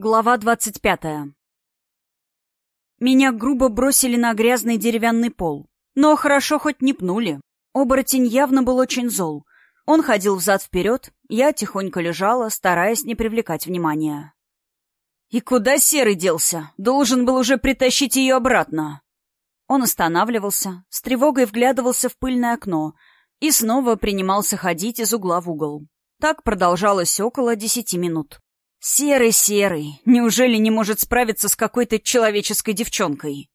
Глава двадцать пятая. Меня грубо бросили на грязный деревянный пол. Но хорошо хоть не пнули. Оборотень явно был очень зол. Он ходил взад-вперед, я тихонько лежала, стараясь не привлекать внимания. «И куда Серый делся? Должен был уже притащить ее обратно!» Он останавливался, с тревогой вглядывался в пыльное окно и снова принимался ходить из угла в угол. Так продолжалось около десяти минут. Серый, серый, неужели не может справиться с какой-то человеческой девчонкой?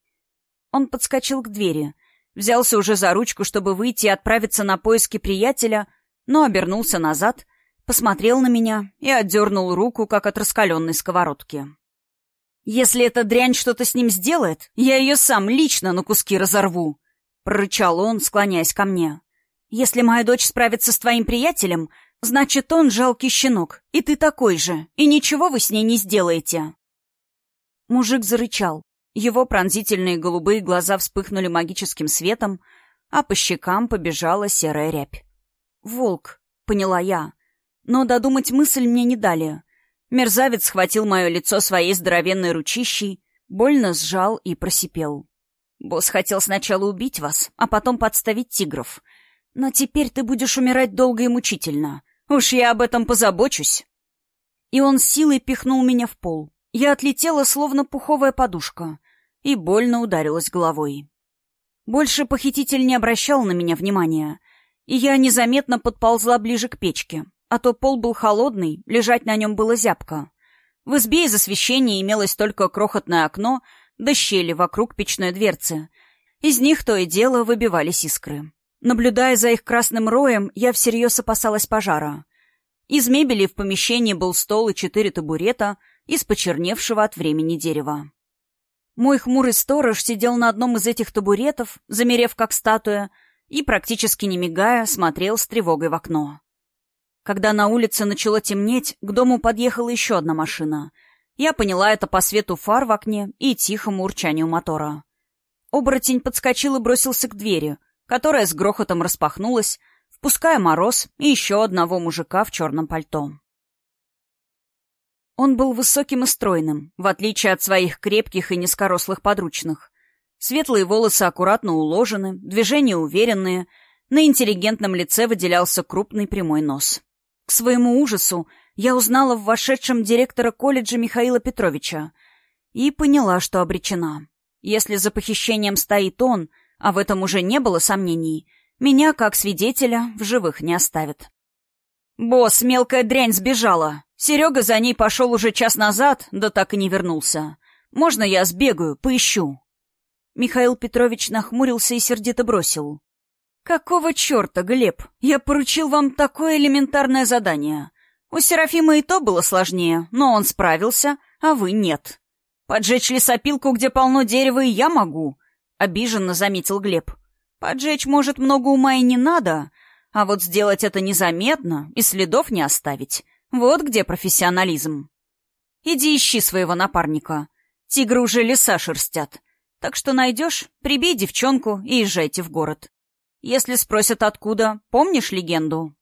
Он подскочил к двери, взялся уже за ручку, чтобы выйти и отправиться на поиски приятеля, но обернулся назад, посмотрел на меня и отдернул руку, как от раскаленной сковородки. «Если эта дрянь что-то с ним сделает, я ее сам лично на куски разорву», — прорычал он, склоняясь ко мне. «Если моя дочь справится с твоим приятелем, Значит, он жалкий щенок, и ты такой же, и ничего вы с ней не сделаете. Мужик зарычал. Его пронзительные голубые глаза вспыхнули магическим светом, а по щекам побежала серая рябь. «Волк», — поняла я. Но додумать мысль мне не дали. Мерзавец схватил мое лицо своей здоровенной ручищей, больно сжал и просипел. «Босс хотел сначала убить вас, а потом подставить тигров. Но теперь ты будешь умирать долго и мучительно. Уж я об этом позабочусь. И он силой пихнул меня в пол. Я отлетела, словно пуховая подушка, и больно ударилась головой. Больше похититель не обращал на меня внимания, и я незаметно подползла ближе к печке, а то пол был холодный, лежать на нем было зябко. В избе из освещения имелось только крохотное окно да щели вокруг печной дверцы. Из них то и дело выбивались искры. Наблюдая за их красным роем, я всерьез опасалась пожара. Из мебели в помещении был стол и четыре табурета из почерневшего от времени дерева. Мой хмурый сторож сидел на одном из этих табуретов, замерев как статуя, и, практически не мигая, смотрел с тревогой в окно. Когда на улице начало темнеть, к дому подъехала еще одна машина. Я поняла это по свету фар в окне и тихому урчанию мотора. Оборотень подскочил и бросился к двери, которая с грохотом распахнулась, впуская мороз и еще одного мужика в черном пальто. Он был высоким и стройным, в отличие от своих крепких и низкорослых подручных. Светлые волосы аккуратно уложены, движения уверенные, на интеллигентном лице выделялся крупный прямой нос. К своему ужасу я узнала в вошедшем директора колледжа Михаила Петровича и поняла, что обречена. Если за похищением стоит он — а в этом уже не было сомнений, меня, как свидетеля, в живых не оставят. «Босс, мелкая дрянь сбежала. Серега за ней пошел уже час назад, да так и не вернулся. Можно я сбегаю, поищу?» Михаил Петрович нахмурился и сердито бросил. «Какого черта, Глеб? Я поручил вам такое элементарное задание. У Серафима и то было сложнее, но он справился, а вы нет. Поджечь лесопилку, где полно дерева, и я могу. — обиженно заметил Глеб. «Поджечь, может, много ума и не надо, а вот сделать это незаметно и следов не оставить. Вот где профессионализм. Иди ищи своего напарника. Тигры уже леса шерстят. Так что найдешь, прибей девчонку и езжайте в город. Если спросят откуда, помнишь легенду?»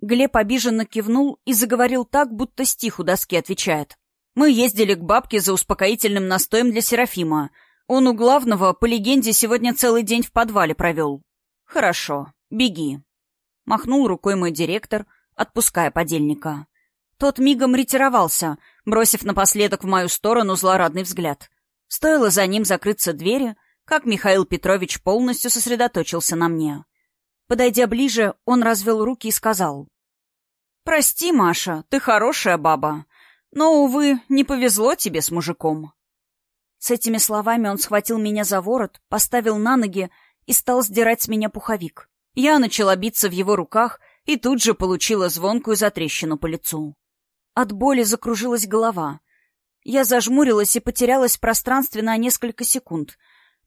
Глеб обиженно кивнул и заговорил так, будто стих у доски отвечает. «Мы ездили к бабке за успокоительным настоем для Серафима, он у главного, по легенде, сегодня целый день в подвале провел. Хорошо, беги. Махнул рукой мой директор, отпуская подельника. Тот мигом ретировался, бросив напоследок в мою сторону злорадный взгляд. Стоило за ним закрыться двери, как Михаил Петрович полностью сосредоточился на мне. Подойдя ближе, он развел руки и сказал. «Прости, Маша, ты хорошая баба, но, увы, не повезло тебе с мужиком». С этими словами он схватил меня за ворот, поставил на ноги и стал сдирать с меня пуховик. Я начала биться в его руках и тут же получила звонкую затрещину по лицу. От боли закружилась голова. Я зажмурилась и потерялась в пространстве на несколько секунд,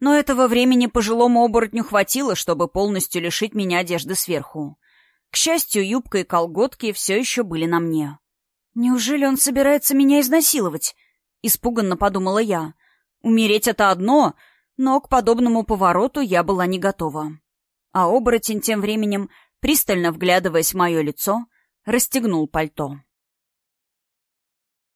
но этого времени пожилому оборотню хватило, чтобы полностью лишить меня одежды сверху. К счастью, юбка и колготки все еще были на мне. «Неужели он собирается меня изнасиловать?» — испуганно подумала я — Умереть — это одно, но к подобному повороту я была не готова. А оборотень тем временем, пристально вглядываясь в мое лицо, расстегнул пальто.